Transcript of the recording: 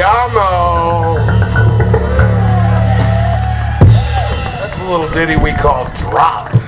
Y'all know. That's a little ditty we call drop.